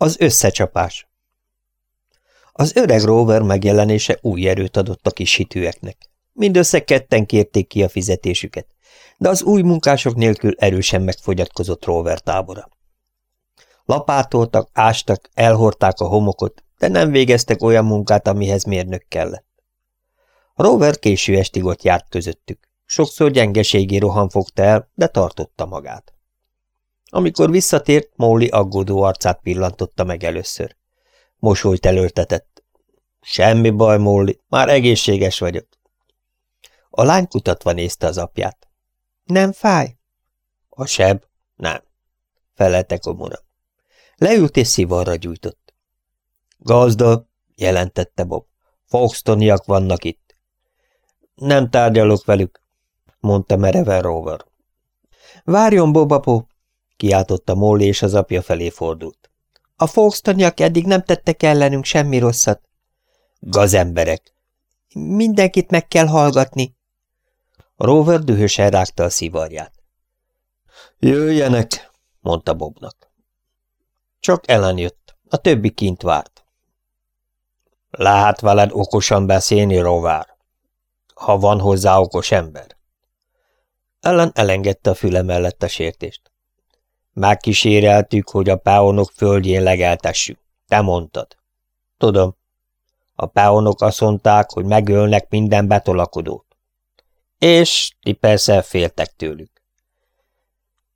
Az összecsapás Az öreg Rover megjelenése új erőt adott a kis hitűeknek. Mindössze ketten kérték ki a fizetésüket, de az új munkások nélkül erősen megfogyatkozott Rover tábora. Lapátoltak, ástak, elhorták a homokot, de nem végeztek olyan munkát, amihez mérnök kellett. Rover késő estig ott járt közöttük. Sokszor gyengeségi rohan fogta el, de tartotta magát. Amikor visszatért, Molly aggódó arcát pillantotta meg először. Mosolyt elöltetett. Semmi baj, Molly, már egészséges vagyok. A lány kutatva nézte az apját. Nem fáj? A seb? Nem. Felelte komora. Leült és szivarra gyújtott. Gazda, jelentette Bob. Foxtoniak vannak itt. Nem tárgyalok velük, mondta mereven Rover. Várjon, Bobapó, kiáltotta Molly, és az apja felé fordult. A Foxtoniak eddig nem tettek ellenünk semmi rosszat. Gazemberek. Mindenkit meg kell hallgatni. Rover dühösen rágta a szivarját. Jöjjenek, mondta Bobnak. Csak Ellen jött, a többi kint várt. Lehet veled okosan beszélni, Rovár, ha van hozzá okos ember. Ellen elengedte a füle mellett a sértést. Megkíséreltük, hogy a peonok földjén legeltessük. Te mondtad. Tudom. A peonok azt mondták, hogy megölnek minden betolakodót. És ti persze féltek tőlük.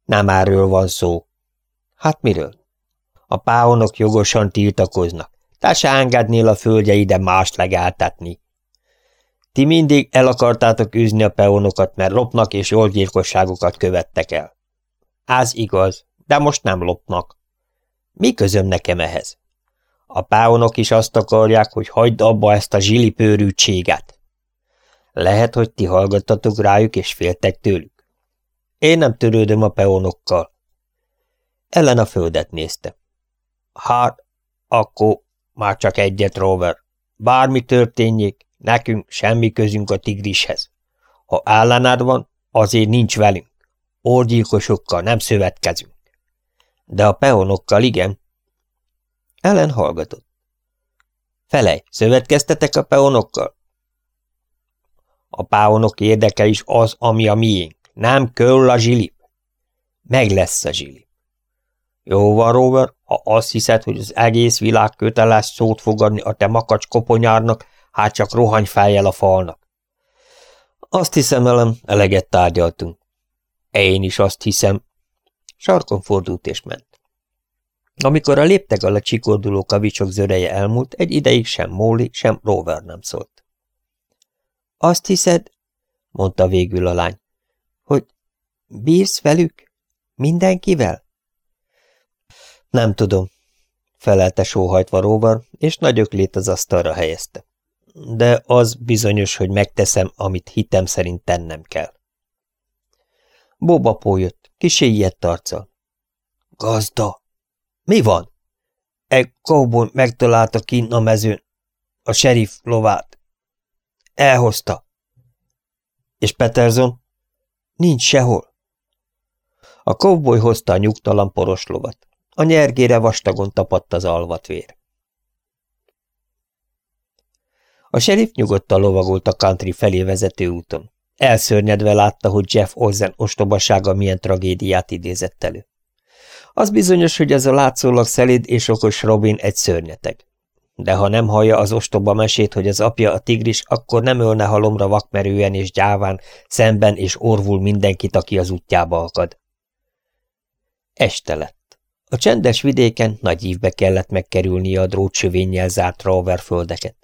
Nem erről van szó. Hát miről? A páonok jogosan tiltakoznak. Te se engednél a földjeide mást legeltetni. Ti mindig el akartátok űzni a peonokat, mert lopnak és jól gyilkosságokat követtek el. Az igaz, de most nem lopnak. Mi közöm nekem ehhez? A páonok is azt akarják, hogy hagyd abba ezt a zsilipőrűtséget. Lehet, hogy ti hallgattatok rájuk és féltek tőlük. Én nem törődöm a peonokkal. Ellen a földet nézte. Hát, akkor már csak egyet, Rover. Bármi történjék, nekünk semmi közünk a tigrishez. Ha ellenád van, azért nincs velünk. Orgyilkosokkal nem szövetkezünk. De a peonokkal igen. Ellen hallgatott. Felej, szövetkeztetek a peonokkal? A páonok érdeke is az, ami a miénk. Nem köll a zsilip. Meg lesz a zsilip. Jó van, Rover, ha azt hiszed, hogy az egész világ köteles szót fogadni a te makacs koponyárnak, hát csak rohanj fejjel a falnak. Azt hiszem, elem, eleget tárgyaltunk. Én is azt hiszem. Sarkon fordult és ment. Amikor a léptek alatt csikorduló kavicsok zöreje elmúlt, egy ideig sem Móli, sem Rover nem szólt. Azt hiszed, mondta végül a lány, hogy bírsz velük? Mindenkivel? Nem tudom, felelte sóhajtva Rover, és nagyöklét az asztalra helyezte. De az bizonyos, hogy megteszem, amit hitem szerint tennem kell. Boba jött, kisé ilyet arccal. Gazda! Mi van? Egy cowboy megtalálta kint a mezőn a sheriff lovát. Elhozta. És Peterson? Nincs sehol. A kovboly hozta a nyugtalan poros lovat. A nyergére vastagon tapadt az alvatvér. A sheriff nyugodtan lovagolt a country felé vezető úton. Elszörnyedve látta, hogy Jeff Ozen ostobasága milyen tragédiát idézett elő. Az bizonyos, hogy ez a látszólag szelid és okos Robin egy szörnyeteg de ha nem hallja az ostoba mesét, hogy az apja a tigris, akkor nem ölne halomra vakmerően és gyáván, szemben és orvul mindenkit, aki az útjába akad. Este lett. A csendes vidéken nagy ívbe kellett megkerülnie a drótsövénnyel zárt rover földeket.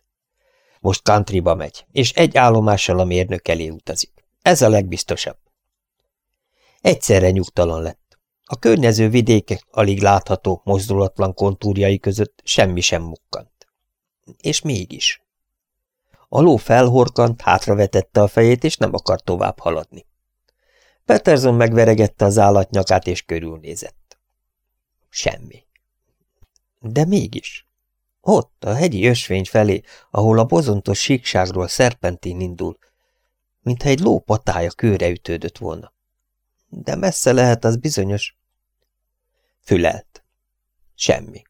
Most countryba megy, és egy állomással a mérnök elé utazik. Ez a legbiztosabb. Egyszerre nyugtalan lett. A környező vidékek alig látható, mozdulatlan kontúrjai között semmi sem mukkant. És mégis. A ló felhorkant, hátravetette a fejét, és nem akart tovább haladni. Peterson megveregette az állatnyakát, és körülnézett. Semmi. De mégis. Ott, a hegyi ösvény felé, ahol a bozontos síkságról szerpentin indul, mintha egy ló patája kőre ütődött volna. De messze lehet, az bizonyos. Fülelt. Semmi.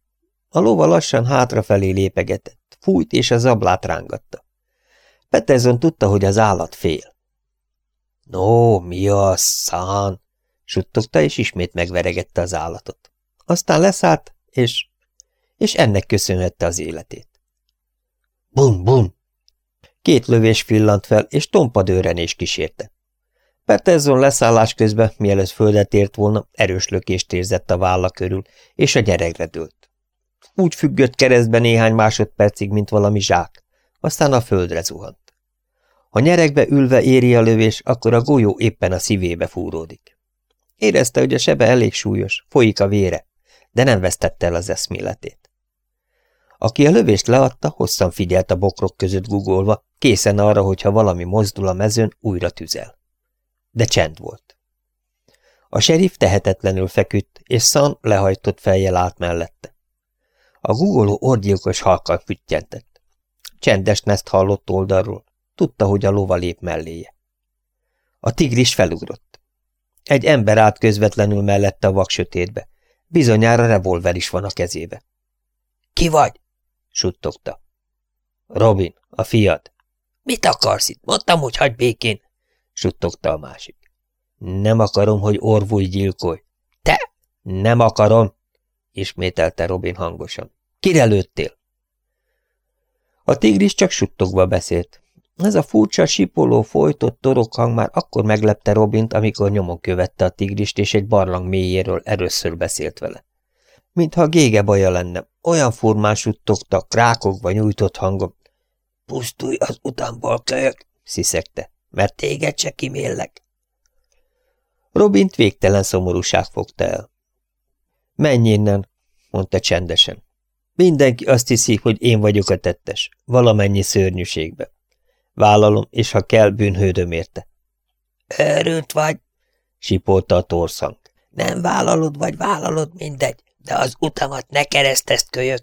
A lova lassan hátrafelé lépegetett, fújt és a zablát rángatta. Peterson tudta, hogy az állat fél. No, mi az, szán? suttogta, és ismét megveregette az állatot. Aztán leszállt, és... és ennek köszönhette az életét. Bum, bum! Két lövés fillant fel, és tompa dőrenés kísérte. Peterson leszállás közben, mielőtt földet ért volna, erős lökést érzett a válla körül, és a gyerekre dőlt. Úgy függött keresztbe néhány másodpercig, mint valami zsák, aztán a földre zuhant. Ha nyerekbe ülve éri a lövés, akkor a golyó éppen a szívébe fúródik. Érezte, hogy a sebe elég súlyos, folyik a vére, de nem vesztette el az eszméletét. Aki a lövést leadta, hosszan figyelt a bokrok között gugolva, készen arra, hogyha valami mozdul a mezőn, újra tüzel. De csend volt. A serif tehetetlenül feküdt, és Szan lehajtott fejjel állt mellette. A gugoló orgyilkos halkan füttyentett. Csendes neszt hallott oldalról, tudta, hogy a lova lép melléje. A tigris felugrott. Egy ember állt közvetlenül mellette a vaksötétbe. Bizonyára revolver is van a kezébe. – Ki vagy? – suttogta. – Robin, a fiad. – Mit akarsz itt? Mondtam, hogy hagyj békén! – suttogta a másik. – Nem akarom, hogy orvúj gyilkolj. – Te! – Nem akarom! – ismételte Robin hangosan. – Kire lőttél? A tigris csak suttogva beszélt. Ez a furcsa, sipoló, folytott torokhang már akkor meglepte Robint, amikor nyomon követte a tigrist, és egy barlang mélyéről először beszélt vele. Mintha gége baja lenne, olyan formán suttogtak, rákogva nyújtott hangom. Pusztulj az utamból, kölyök, sziszegte, mert téged se kiméllek. Robint végtelen szomorúság fogta el. Menj innen, mondta csendesen. Mindenki azt hiszi, hogy én vagyok a tettes, valamennyi szörnyűségbe. Vállalom, és ha kell, bűnhődöm érte. Örült vagy, sipolta a torszang. Nem vállalod, vagy vállalod, mindegy, de az utamat ne keresztezd, kölyök.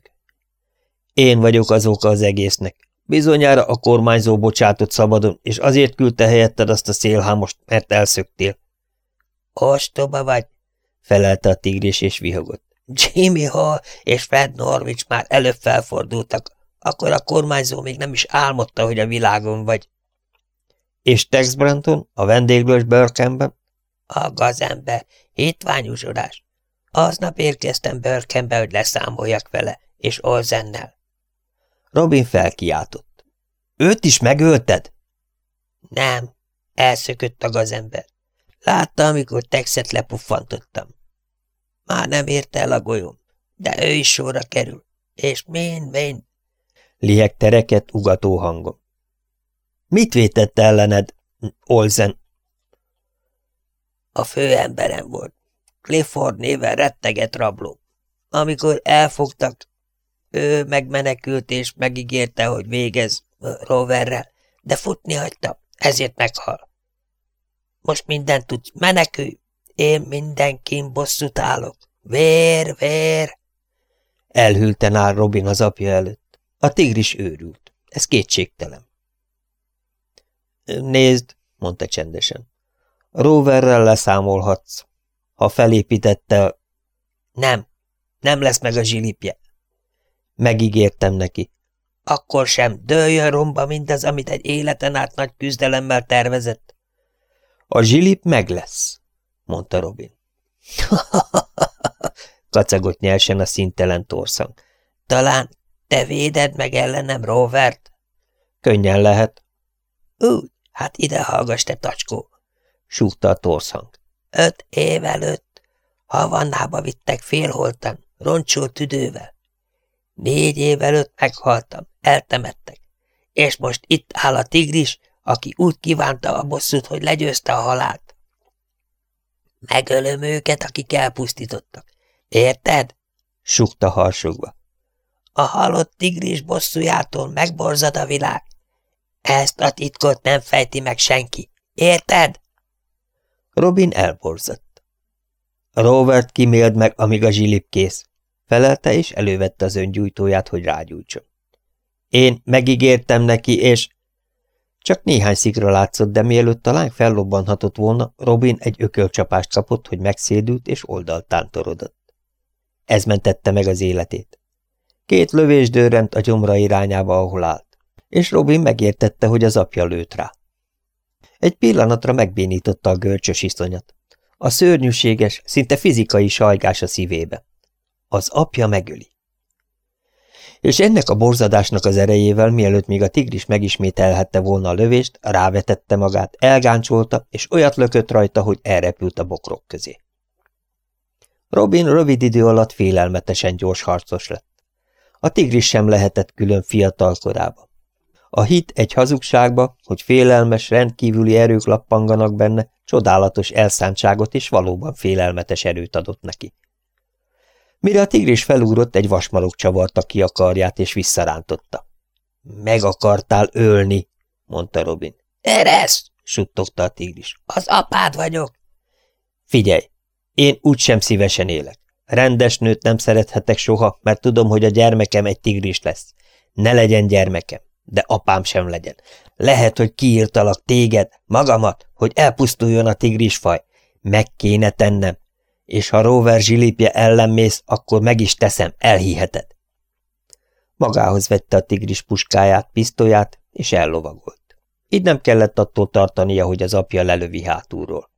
Én vagyok az oka az egésznek. Bizonyára a kormányzó bocsátott szabadon, és azért küldte helyetted azt a szélhámost, mert elszöktél. Ostoba vagy, felelte a tigris, és vihogott. Jimmy Hall és Fred Norwich már előbb felfordultak, akkor a kormányzó még nem is álmodta, hogy a világon vagy. És Tex Branton, a vendéglős börkenben? A gazember, hitványúzsodás. Aznap érkeztem börkenbe, hogy leszámoljak vele, és Olzennel. Robin felkiáltott. Őt is megölted? Nem, elszökött a gazember. Látta, amikor Texet lepuffantottam. Már nem érte el a golyóm, de ő is sorra kerül. És min, min, Liek tereket ugató hangom. Mit vétett ellened, Olzen? A főemberem volt. Clifford néven retteget rabló. Amikor elfogtak, ő megmenekült és megígérte, hogy végez roverrel, de futni hagyta, ezért meghal. Most mindent tudsz, menekülj! Én mindenkin bosszút állok. Vér, vér! Elhűlten áll Robin az apja előtt. A tigris őrült. Ez kétségtelen. Nézd, mondta csendesen. Roverrel leszámolhatsz. Ha felépítette Nem, nem lesz meg a zsilipje. Megígértem neki. Akkor sem dőljön romba mindaz, amit egy életen át nagy küzdelemmel tervezett. A zsilip meg lesz, mondta Robin. Kacagott nyersen a szintelen torszang. Talán te véded meg ellenem Rovert? Könnyen lehet. Úgy, hát ide hallgass, te tacskó, súgta a torszhang. Öt év előtt Havannába vittek félholtan, roncsult tüdővel. Négy év előtt meghaltam, eltemettek, és most itt áll a tigris, aki úgy kívánta a bosszút, hogy legyőzte a halált. Megölöm őket, akik elpusztítottak. Érted? Sukta harsogva. A halott tigris bosszújától megborzad a világ. Ezt a titkot nem fejti meg senki. Érted? Robin elborzott. Robert kiméld meg, amíg a zsilip kész. Felelte, és elővette az öngyújtóját, hogy rágyújtson. Én megígértem neki, és... Csak néhány szikra látszott, de mielőtt a lány fellobbanhatott volna, Robin egy ökölcsapást kapott, hogy megszédült és oldalt tántorodott. Ez mentette meg az életét. Két lövés dőrent a gyomra irányába, ahol állt, és Robin megértette, hogy az apja lőtt rá. Egy pillanatra megbénította a görcsös iszonyat. A szörnyűséges, szinte fizikai sajgás a szívébe. Az apja megöli. És ennek a borzadásnak az erejével, mielőtt még a tigris megismételhette volna a lövést, rávetette magát, elgáncsolta, és olyat lökött rajta, hogy elrepült a bokrok közé. Robin rövid idő alatt félelmetesen gyors harcos lett. A tigris sem lehetett külön fiatal korába. A hit egy hazugságba, hogy félelmes, rendkívüli erők lappanganak benne, csodálatos elszántságot és valóban félelmetes erőt adott neki. Mire a tigris felúrott, egy vasmarok csavarta ki a karját és visszarántotta. Meg akartál ölni, mondta Robin. Eresz, suttogta a tigris. Az apád vagyok. Figyelj, én úgysem szívesen élek. Rendes nőt nem szerethetek soha, mert tudom, hogy a gyermekem egy tigris lesz. Ne legyen gyermekem, de apám sem legyen. Lehet, hogy kiírtalak téged, magamat, hogy elpusztuljon a tigrisfaj. Meg kéne tennem. És ha Rover zsilipje ellen akkor meg is teszem, elhiheted. Magához vette a tigris puskáját, pisztolyát, és ellovagolt. Így nem kellett attól tartania, hogy az apja lelövi hátulról.